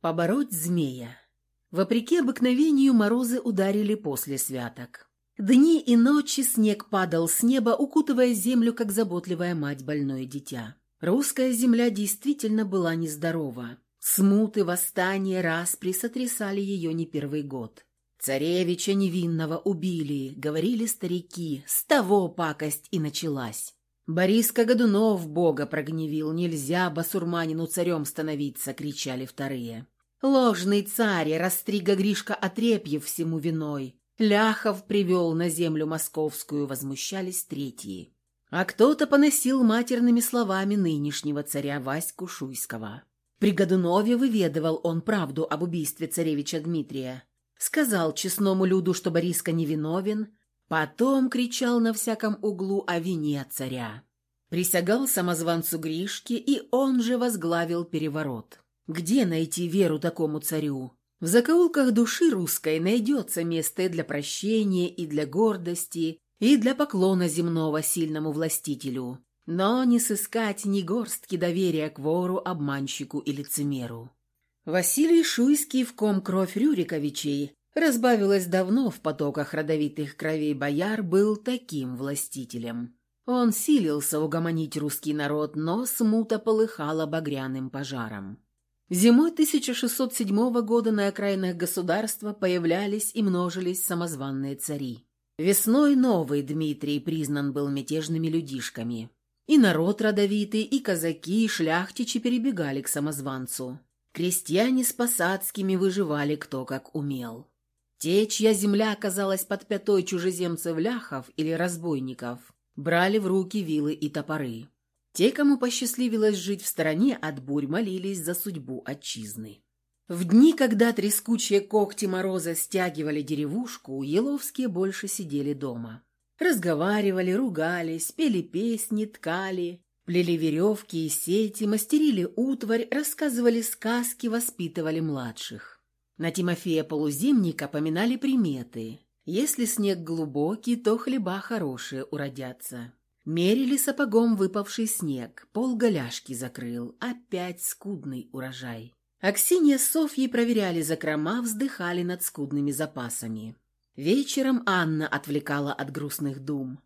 Побороть змея. Вопреки обыкновению морозы ударили после святок. Дни и ночи снег падал с неба, укутывая землю, как заботливая мать больное дитя. Русская земля действительно была нездорова. Смуты, восстания, распри сотрясали ее не первый год. Царевича невинного убили, говорили старики, с того пакость и началась. Бориска Годунов бога прогневил, нельзя басурманину царем становиться, кричали вторые. Ложный царь, Растрига Гришка Отрепьев всему виной. Ляхов привел на землю московскую, возмущались третьи. А кто-то поносил матерными словами нынешнего царя Ваську Шуйского. При Годунове выведывал он правду об убийстве царевича Дмитрия. Сказал честному люду, что Бориска невиновен, потом кричал на всяком углу о вине царя. Присягал самозванцу Гришке, и он же возглавил переворот. Где найти веру такому царю? В закоулках души русской найдется место для прощения, и для гордости, и для поклона земного сильному властителю, но не сыскать ни горстки доверия к вору, обманщику и лицемеру. Василий Шуйский, в ком кровь Рюриковичей разбавилась давно в потоках родовитых кровей бояр, был таким властителем. Он силился угомонить русский народ, но смута полыхала багряным пожаром. Зимой 1607 года на окраинах государства появлялись и множились самозванные цари. Весной новый Дмитрий признан был мятежными людишками. И народ родовитый, и казаки, и шляхтичи перебегали к самозванцу. Крестьяне с посадскими выживали кто как умел. Те, чья земля оказалась под пятой чужеземцев-ляхов или разбойников, брали в руки вилы и топоры. Те, кому посчастливилось жить в стороне от бурь, молились за судьбу отчизны. В дни, когда трескучие когти мороза стягивали деревушку, еловские больше сидели дома. Разговаривали, ругались, пели песни, ткали, плели веревки и сети, мастерили утварь, рассказывали сказки, воспитывали младших. На Тимофея Полузимника поминали приметы. Если снег глубокий, то хлеба хорошие уродятся. Мерили сапогом выпавший снег, пол голяшки закрыл, опять скудный урожай. Аксинья с Софьей проверяли закрома, вздыхали над скудными запасами. Вечером Анна отвлекала от грустных дум.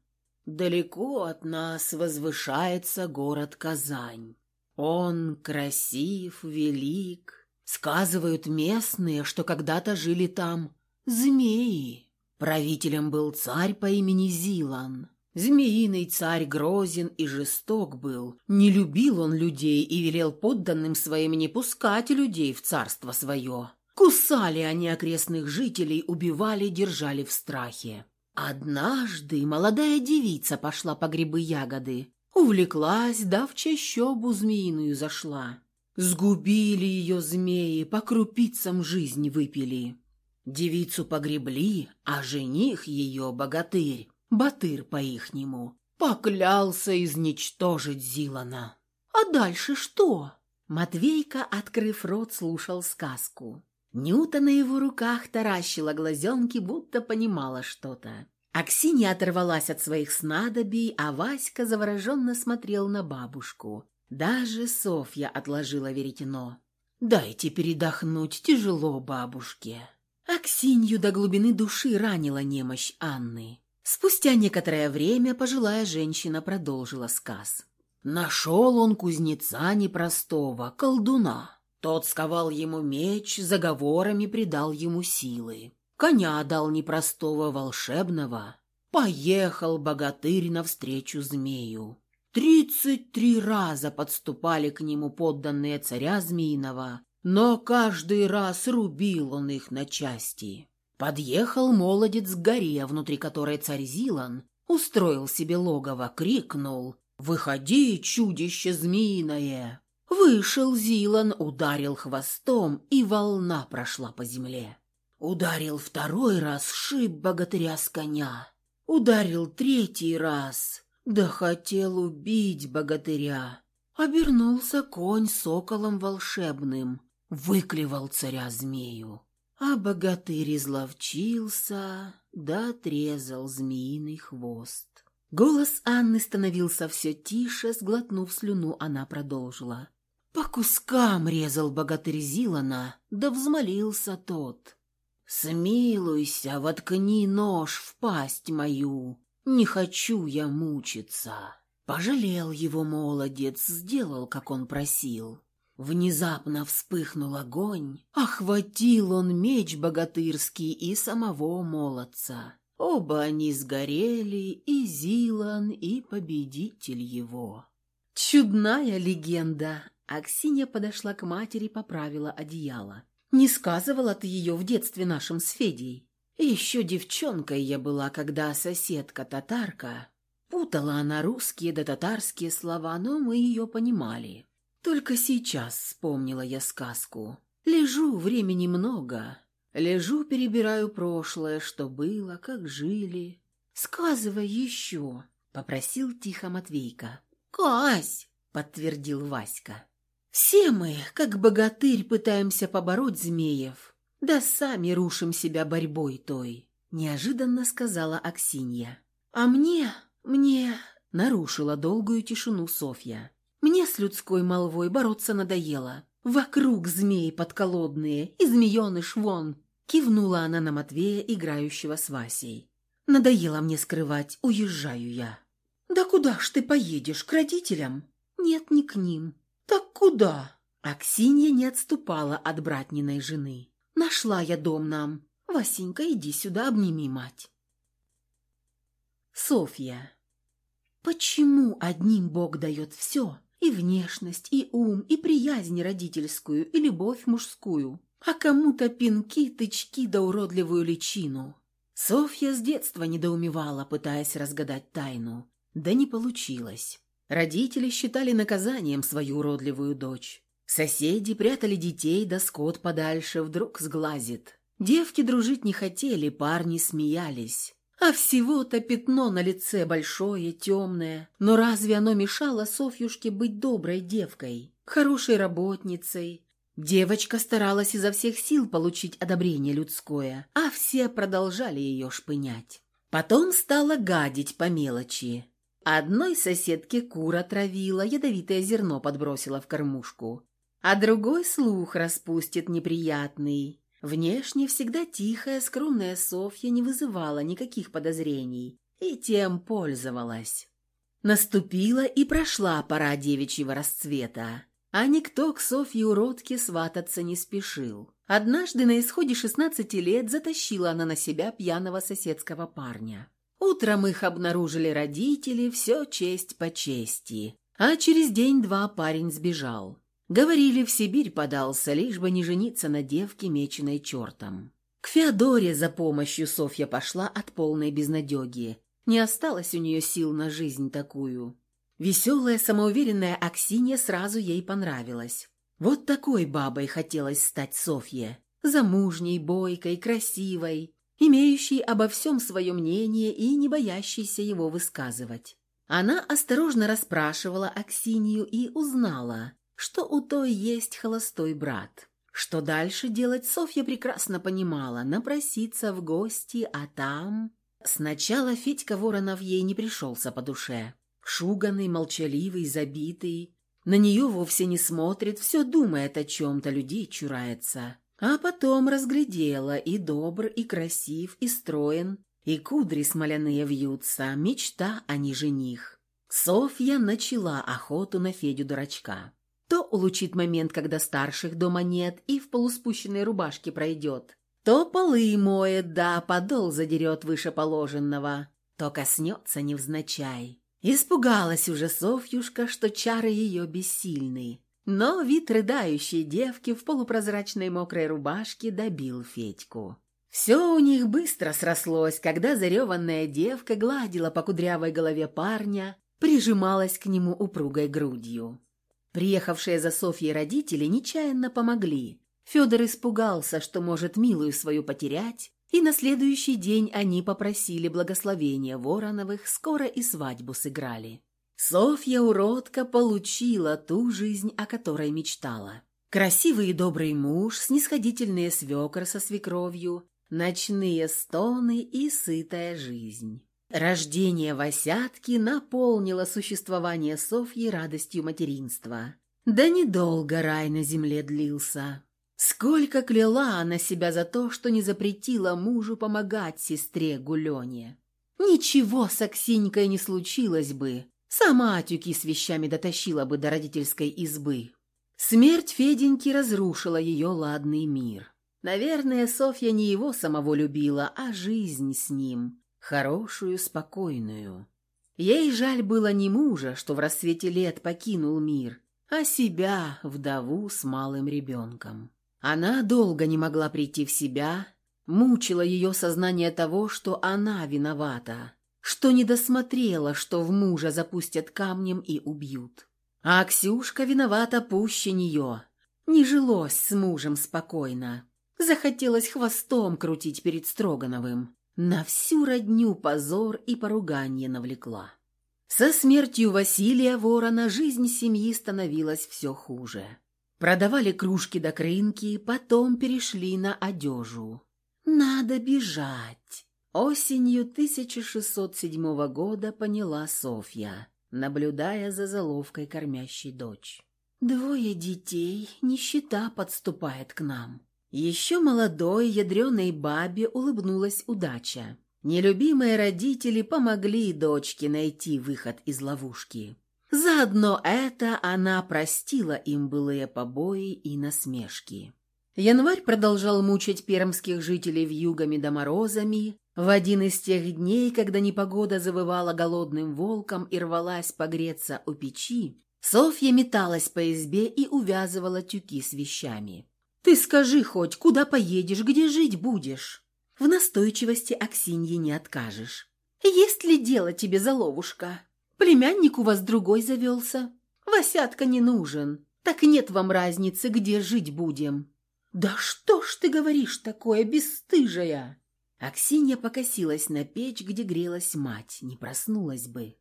«Далеко от нас возвышается город Казань. Он красив, велик. Сказывают местные, что когда-то жили там змеи. Правителем был царь по имени Зилан. Змеиный царь грозен и жесток был. Не любил он людей и велел подданным своим не пускать людей в царство свое. Кусали они окрестных жителей, убивали, держали в страхе. Однажды молодая девица пошла по грибы-ягоды. Увлеклась, да в чащобу змеиную зашла. Сгубили ее змеи, по крупицам жизнь выпили. Девицу погребли, а жених ее, богатырь, Батыр по-ихнему, поклялся изничтожить Зилана. А дальше что? Матвейка, открыв рот, слушал сказку. Нюта на его руках таращила глазенки, будто понимала что-то. Аксинья оторвалась от своих снадобий, а Васька завороженно смотрел на бабушку. Даже Софья отложила веретено. «Дайте передохнуть, тяжело бабушке». Аксинью до глубины души ранила немощь Анны. Спустя некоторое время пожилая женщина продолжила сказ. Нашел он кузнеца непростого, колдуна. Тот сковал ему меч, заговорами придал ему силы. Коня дал непростого, волшебного. Поехал богатырь навстречу змею. Тридцать три раза подступали к нему подданные царя Змеиного, но каждый раз рубил он их на части. Подъехал молодец к горе, внутри которой царь Зилан устроил себе логово, крикнул «Выходи, чудище змеиное!» Вышел Зилан, ударил хвостом, и волна прошла по земле. Ударил второй раз, шип богатыря с коня. Ударил третий раз, да хотел убить богатыря. Обернулся конь соколом волшебным, выклевал царя змею. А богатырь изловчился, да отрезал змеиный хвост. Голос Анны становился все тише, сглотнув слюну, она продолжила. По кускам резал богатырь Зилана, да взмолился тот. «Смилуйся, воткни нож в пасть мою, не хочу я мучиться». Пожалел его молодец, сделал, как он просил. Внезапно вспыхнул огонь, охватил он меч богатырский и самого молодца. Оба они сгорели, и Зилан, и победитель его. Чудная легенда. Аксинья подошла к матери, поправила одеяло. Не сказывала ты ее в детстве нашим с Федей. Еще девчонкой я была, когда соседка-татарка... Путала она русские да татарские слова, но мы ее понимали. Только сейчас вспомнила я сказку. Лежу, времени много. Лежу, перебираю прошлое, что было, как жили. «Сказывай еще», — попросил тихо Матвейка. «Кась!» — подтвердил Васька. «Все мы, как богатырь, пытаемся побороть змеев, да сами рушим себя борьбой той», — неожиданно сказала Аксинья. «А мне, мне...» — нарушила долгую тишину Софья. «Мне с людской молвой бороться надоело. Вокруг змеи подколодные, и змееныш вон!» Кивнула она на Матвея, играющего с Васей. «Надоело мне скрывать, уезжаю я». «Да куда ж ты поедешь, к родителям?» «Нет, не к ним». «Так куда?» Аксинья не отступала от братниной жены. «Нашла я дом нам. Васенька, иди сюда, обними мать». Софья. Почему одним Бог дает все, и внешность, и ум, и приязнь родительскую, и любовь мужскую, а кому-то пинки, тычки да уродливую личину? Софья с детства недоумевала, пытаясь разгадать тайну. Да не получилось. Родители считали наказанием свою уродливую дочь. Соседи прятали детей, да скот подальше вдруг сглазит. Девки дружить не хотели, парни смеялись. А всего-то пятно на лице большое, темное. Но разве оно мешало Софьюшке быть доброй девкой, хорошей работницей? Девочка старалась изо всех сил получить одобрение людское, а все продолжали ее шпынять. Потом стала гадить по мелочи. Одной соседке кура травила, ядовитое зерно подбросила в кормушку, а другой слух распустит неприятный. Внешне всегда тихая, скромная Софья не вызывала никаких подозрений и тем пользовалась. Наступила и прошла пора девичьего расцвета, а никто к Софье уродке свататься не спешил. Однажды на исходе шестнадцати лет затащила она на себя пьяного соседского парня. Утром их обнаружили родители, все честь по чести. А через день-два парень сбежал. Говорили, в Сибирь подался, лишь бы не жениться на девке, меченой чертом. К Феодоре за помощью Софья пошла от полной безнадеги. Не осталось у нее сил на жизнь такую. Веселая, самоуверенная Аксинья сразу ей понравилась. Вот такой бабой хотелось стать Софье. Замужней, бойкой, красивой, имеющий обо всем свое мнение и не боящийся его высказывать. Она осторожно расспрашивала Аксинью и узнала, что у той есть холостой брат. Что дальше делать, Софья прекрасно понимала, напроситься в гости, а там... Сначала Федька Воронов ей не пришелся по душе. Шуганный, молчаливый, забитый. На нее вовсе не смотрит, все думает о чем-то, людей чурается. А потом разглядела, и добр, и красив, и строен, и кудри смоляные вьются, мечта, а не жених. Софья начала охоту на Федю-дурачка. То улучит момент, когда старших дома нет и в полуспущенной рубашке пройдет, то полы моет, да подол задерет выше положенного, то коснется невзначай. Испугалась уже Софьюшка, что чары ее бессильны. Но вид рыдающей девки в полупрозрачной мокрой рубашке добил Федьку. Все у них быстро срослось, когда зареванная девка гладила по кудрявой голове парня, прижималась к нему упругой грудью. Приехавшие за Софьей родители нечаянно помогли. Федор испугался, что может милую свою потерять, и на следующий день они попросили благословения Вороновых, скоро и свадьбу сыграли. Софья уродка получила ту жизнь, о которой мечтала. Красивый и добрый муж, снисходительные свекр со свекровью, ночные стоны и сытая жизнь. Рождение Васятки наполнило существование Софьи радостью материнства. Да недолго рай на земле длился. Сколько кляла она себя за то, что не запретила мужу помогать сестре Гулене. Ничего с Аксинькой не случилось бы, сама тюки с вещами дотащила бы до родительской избы. Смерть Феденьки разрушила ее ладный мир. Наверное, Софья не его самого любила, а жизнь с ним, хорошую, спокойную. Ей жаль было не мужа, что в рассвете лет покинул мир, а себя, вдову с малым ребенком. Она долго не могла прийти в себя, мучило ее сознание того, что она виновата, что не досмотрела, что в мужа запустят камнем и убьют. А Ксюшка виновата пуще нее. Не жилось с мужем спокойно. Захотелось хвостом крутить перед Строгановым. На всю родню позор и поругание навлекла. Со смертью Василия Ворона жизнь семьи становилась все хуже. Продавали кружки до крынки, потом перешли на одежу. Надо бежать. Осенью 1607 года поняла Софья, наблюдая за заловкой кормящей дочь. Двое детей, нищета подступает к нам. Еще молодой, ядреной бабе улыбнулась удача. Нелюбимые родители помогли дочке найти выход из ловушки. Заодно это она простила им былые побои и насмешки. Январь продолжал мучить пермских жителей вьюгами да морозами. В один из тех дней, когда непогода завывала голодным волком и рвалась погреться у печи, Софья металась по избе и увязывала тюки с вещами. «Ты скажи хоть, куда поедешь, где жить будешь?» В настойчивости Аксиньи не откажешь. «Есть ли дело тебе, заловушка?» Племянник у вас другой завелся. Васятка не нужен. Так нет вам разницы, где жить будем». «Да что ж ты говоришь такое, бесстыжая?» Аксинья покосилась на печь, где грелась мать, не проснулась бы.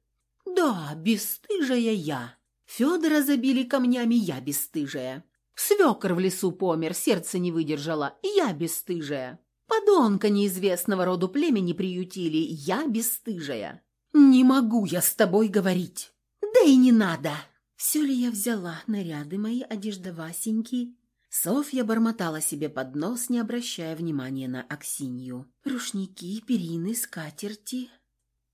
«Да, бесстыжая я. Федора забили камнями, я бесстыжая. Свекор в лесу помер, сердце не выдержало, я бесстыжая. Подонка неизвестного роду племени приютили, я бесстыжая. «Не могу я с тобой говорить!» «Да и не надо!» Все ли я взяла, наряды мои, одежда Васеньки? Софья бормотала себе под нос, не обращая внимания на Аксинью. Рушники, перины, скатерти.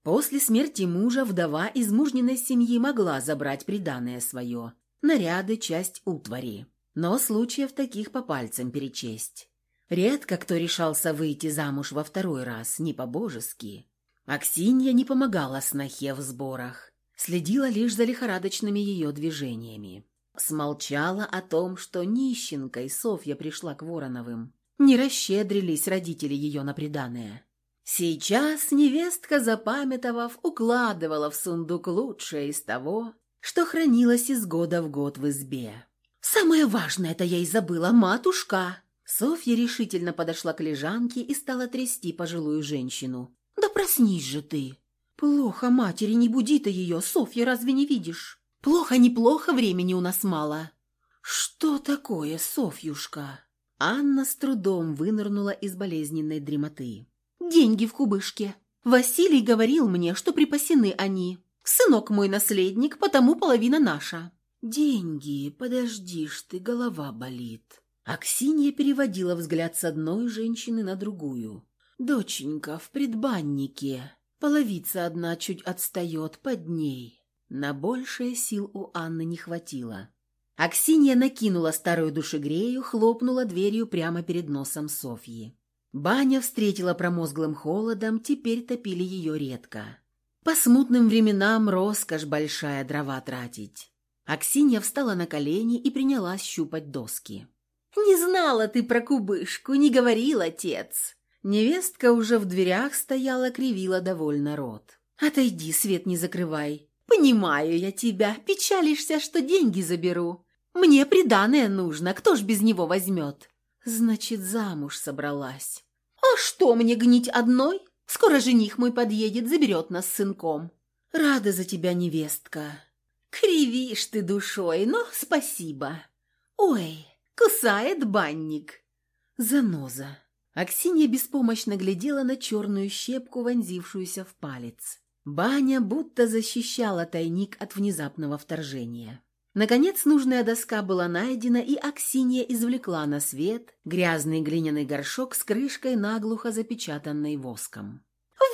После смерти мужа вдова из мужниной семьи могла забрать приданое свое. Наряды, часть утвари. Но случаев таких по пальцам перечесть. Редко кто решался выйти замуж во второй раз, не по-божески. Аксинья не помогала снохе в сборах, следила лишь за лихорадочными ее движениями. Смолчала о том, что нищенкой Софья пришла к Вороновым. Не расщедрились родители ее на приданое. Сейчас невестка, запамятовав, укладывала в сундук лучшее из того, что хранилось из года в год в избе. «Самое важное это я и забыла, матушка!» Софья решительно подошла к лежанке и стала трясти пожилую женщину. «Да проснись же ты!» «Плохо матери, не буди ты ее, Софья, разве не видишь?» «Плохо, неплохо, времени у нас мало». «Что такое, Софьюшка?» Анна с трудом вынырнула из болезненной дремоты. «Деньги в кубышке. Василий говорил мне, что припасены они. Сынок мой наследник, потому половина наша». «Деньги, подождишь ты, голова болит». Аксинья переводила взгляд с одной женщины на другую. «Доченька, в предбаннике. Половица одна чуть отстает под ней». На большее сил у Анны не хватило. Аксинья накинула старую душегрею, хлопнула дверью прямо перед носом Софьи. Баня встретила промозглым холодом, теперь топили ее редко. По смутным временам роскошь большая дрова тратить. Аксинья встала на колени и принялась щупать доски. «Не знала ты про кубышку, не говорил отец!» Невестка уже в дверях стояла, кривила довольно рот. «Отойди, свет не закрывай. Понимаю я тебя, печалишься, что деньги заберу. Мне приданое нужно, кто ж без него возьмет?» «Значит, замуж собралась». «А что мне гнить одной? Скоро жених мой подъедет, заберет нас с сынком». «Рада за тебя, невестка». «Кривишь ты душой, но спасибо». «Ой, кусает банник». «Заноза». Аксинья беспомощно глядела на черную щепку, вонзившуюся в палец. Баня будто защищала тайник от внезапного вторжения. Наконец нужная доска была найдена, и Аксинья извлекла на свет грязный глиняный горшок с крышкой, наглухо запечатанной воском.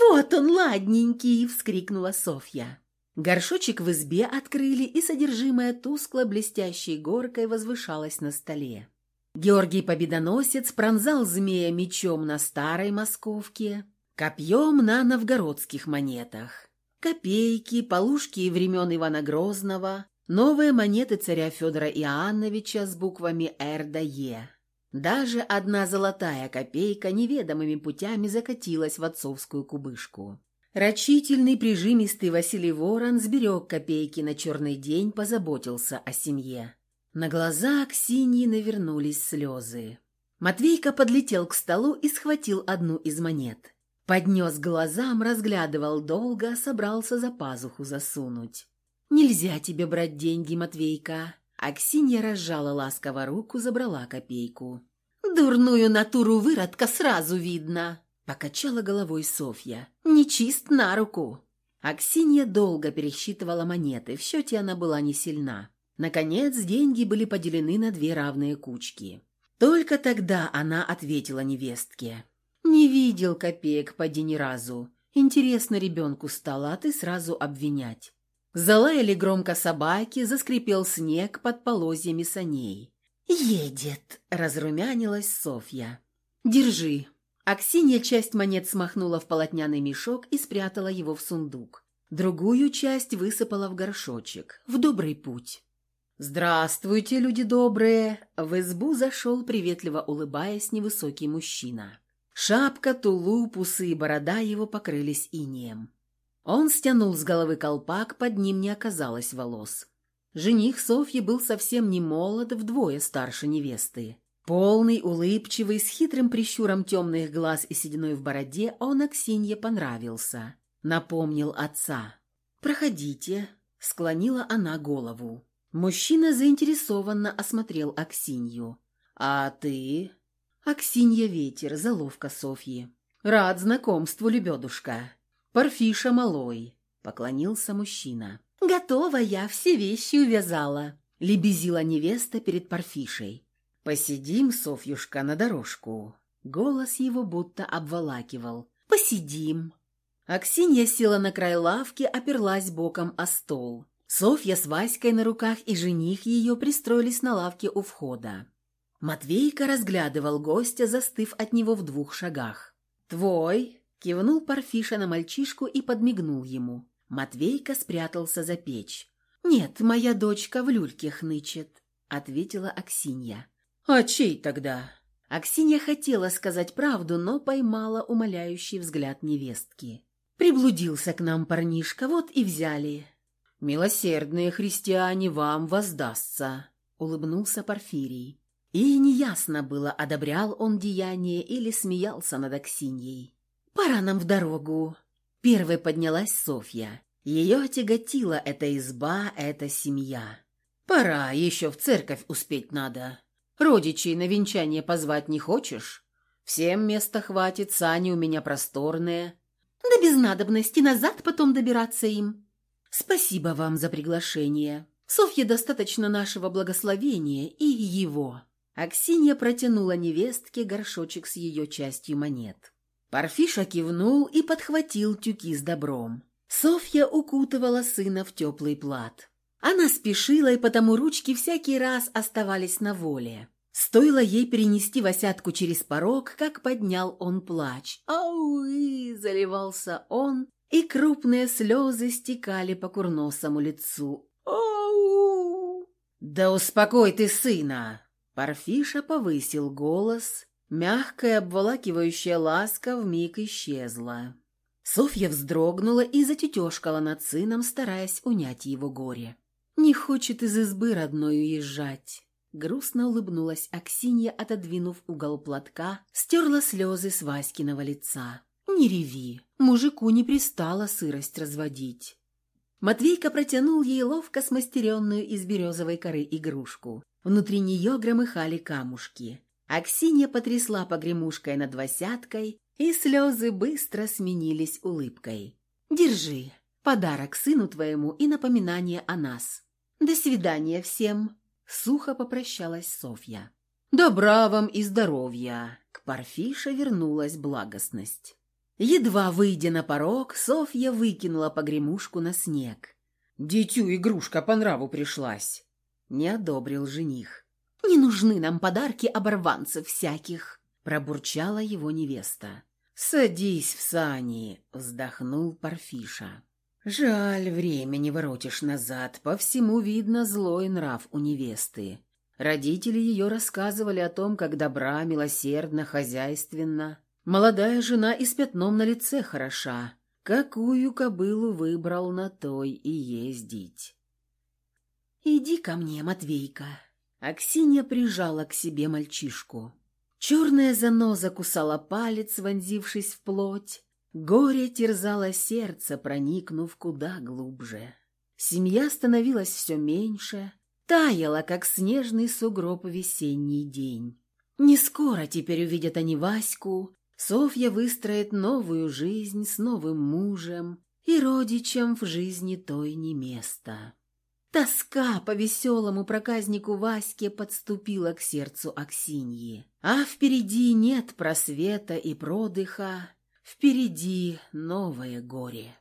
«Вот он, ладненький!» – вскрикнула Софья. Горшочек в избе открыли, и содержимое тускло-блестящей горкой возвышалось на столе. Георгий Победоносец пронзал змея мечом на старой московке, копьем на новгородских монетах. Копейки, полушки времен Ивана Грозного, новые монеты царя Федора Иоанновича с буквами «Р» да «Е». Даже одна золотая копейка неведомыми путями закатилась в отцовскую кубышку. Рачительный, прижимистый Василий Ворон сберег копейки на черный день, позаботился о семье. На глаза Аксиньи навернулись слезы. Матвейка подлетел к столу и схватил одну из монет. Поднес глазам, разглядывал долго, собрался за пазуху засунуть. «Нельзя тебе брать деньги, Матвейка!» Аксинья разжала ласково руку, забрала копейку. «Дурную натуру выродка сразу видно!» Покачала головой Софья. «Нечист на руку!» Аксинья долго пересчитывала монеты, в счете она была не сильна. Наконец, деньги были поделены на две равные кучки. Только тогда она ответила невестке. «Не видел копеек, поди ни разу. Интересно ребенку стало, а ты сразу обвинять». Залаяли громко собаки, заскрипел снег под полозьями саней. «Едет!» – разрумянилась Софья. «Держи». Аксинья часть монет смахнула в полотняный мешок и спрятала его в сундук. Другую часть высыпала в горшочек. В добрый путь. «Здравствуйте, люди добрые!» В избу зашел, приветливо улыбаясь, невысокий мужчина. Шапка, тулуп, усы и борода его покрылись инеем. Он стянул с головы колпак, под ним не оказалось волос. Жених Софьи был совсем не молод, вдвое старше невесты. Полный, улыбчивый, с хитрым прищуром темных глаз и сединой в бороде, он Аксинье понравился. Напомнил отца. «Проходите», — склонила она голову. Мужчина заинтересованно осмотрел Аксинью. «А ты?» «Аксинья Ветер, заловка Софьи». «Рад знакомству, лебедушка». «Парфиша Малой», — поклонился мужчина. «Готова я, все вещи увязала», — лебезила невеста перед Парфишей. «Посидим, Софьюшка, на дорожку». Голос его будто обволакивал. «Посидим». Аксинья села на край лавки, оперлась боком о стол. Софья с Васькой на руках и жених ее пристроились на лавке у входа. Матвейка разглядывал гостя, застыв от него в двух шагах. «Твой?» – кивнул Парфиша на мальчишку и подмигнул ему. Матвейка спрятался за печь. «Нет, моя дочка в люльке хнычет», – ответила Аксинья. «А чей тогда?» Аксинья хотела сказать правду, но поймала умоляющий взгляд невестки. «Приблудился к нам парнишка, вот и взяли. «Милосердные христиане вам воздастся», — улыбнулся Порфирий. И неясно было, одобрял он деяние или смеялся над Аксиньей. «Пора нам в дорогу». Первой поднялась Софья. Ее тяготила эта изба, эта семья. «Пора, еще в церковь успеть надо. Родичей на венчание позвать не хочешь? Всем места хватит, сани у меня просторные». «Да без надобности, назад потом добираться им», Спасибо вам за приглашение. Софье достаточно нашего благословения и его». Аксинья протянула невестке горшочек с ее частью монет. Парфиша кивнул и подхватил тюки с добром. Софья укутывала сына в теплый плат. Она спешила, и потому ручки всякий раз оставались на воле. Стоило ей перенести Васятку через порог, как поднял он плач. «Ауи!» – заливался он, и крупные слезы стекали по курносому лицу. «Ау!» «Да успокой ты сына!» Парфиша повысил голос. Мягкая, обволакивающая ласка вмиг исчезла. Софья вздрогнула и затетешкала над сыном, стараясь унять его горе. «Не хочет из избы родной уезжать». Грустно улыбнулась Аксинья, отодвинув угол платка, стерла слезы с Васькиного лица. «Не реви, мужику не пристало сырость разводить». Матвейка протянул ей ловко смастеренную из березовой коры игрушку. Внутри нее громыхали камушки. Аксинья потрясла погремушкой над восяткой, и слезы быстро сменились улыбкой. «Держи, подарок сыну твоему и напоминание о нас». «До свидания всем!» — сухо попрощалась Софья. «Добра вам и здоровья!» — к Парфише вернулась благостность. Едва выйдя на порог, Софья выкинула погремушку на снег. «Дитю игрушка по нраву пришлась!» — не одобрил жених. «Не нужны нам подарки оборванцев всяких!» — пробурчала его невеста. «Садись в сани!» — вздохнул Парфиша. «Жаль, время не воротишь назад. По всему видно злой нрав у невесты. Родители ее рассказывали о том, как добра, милосердно, хозяйственно. Молодая жена и с пятном на лице хороша. Какую кобылу выбрал на той и ездить?» «Иди ко мне, Матвейка!» Аксинья прижала к себе мальчишку. Черная заноза кусала палец, вонзившись в плоть. Горе терзало сердце, проникнув куда глубже. Семья становилась все меньше, таяла, как снежный сугроб весенний день. Не скоро теперь увидят они Ваську, Софья выстроит новую жизнь с новым мужем, и родичам в жизни той не место. Тоска по веселому проказнику Ваське подступила к сердцу Аксиньи. А впереди нет просвета и продыха, впереди новое горе.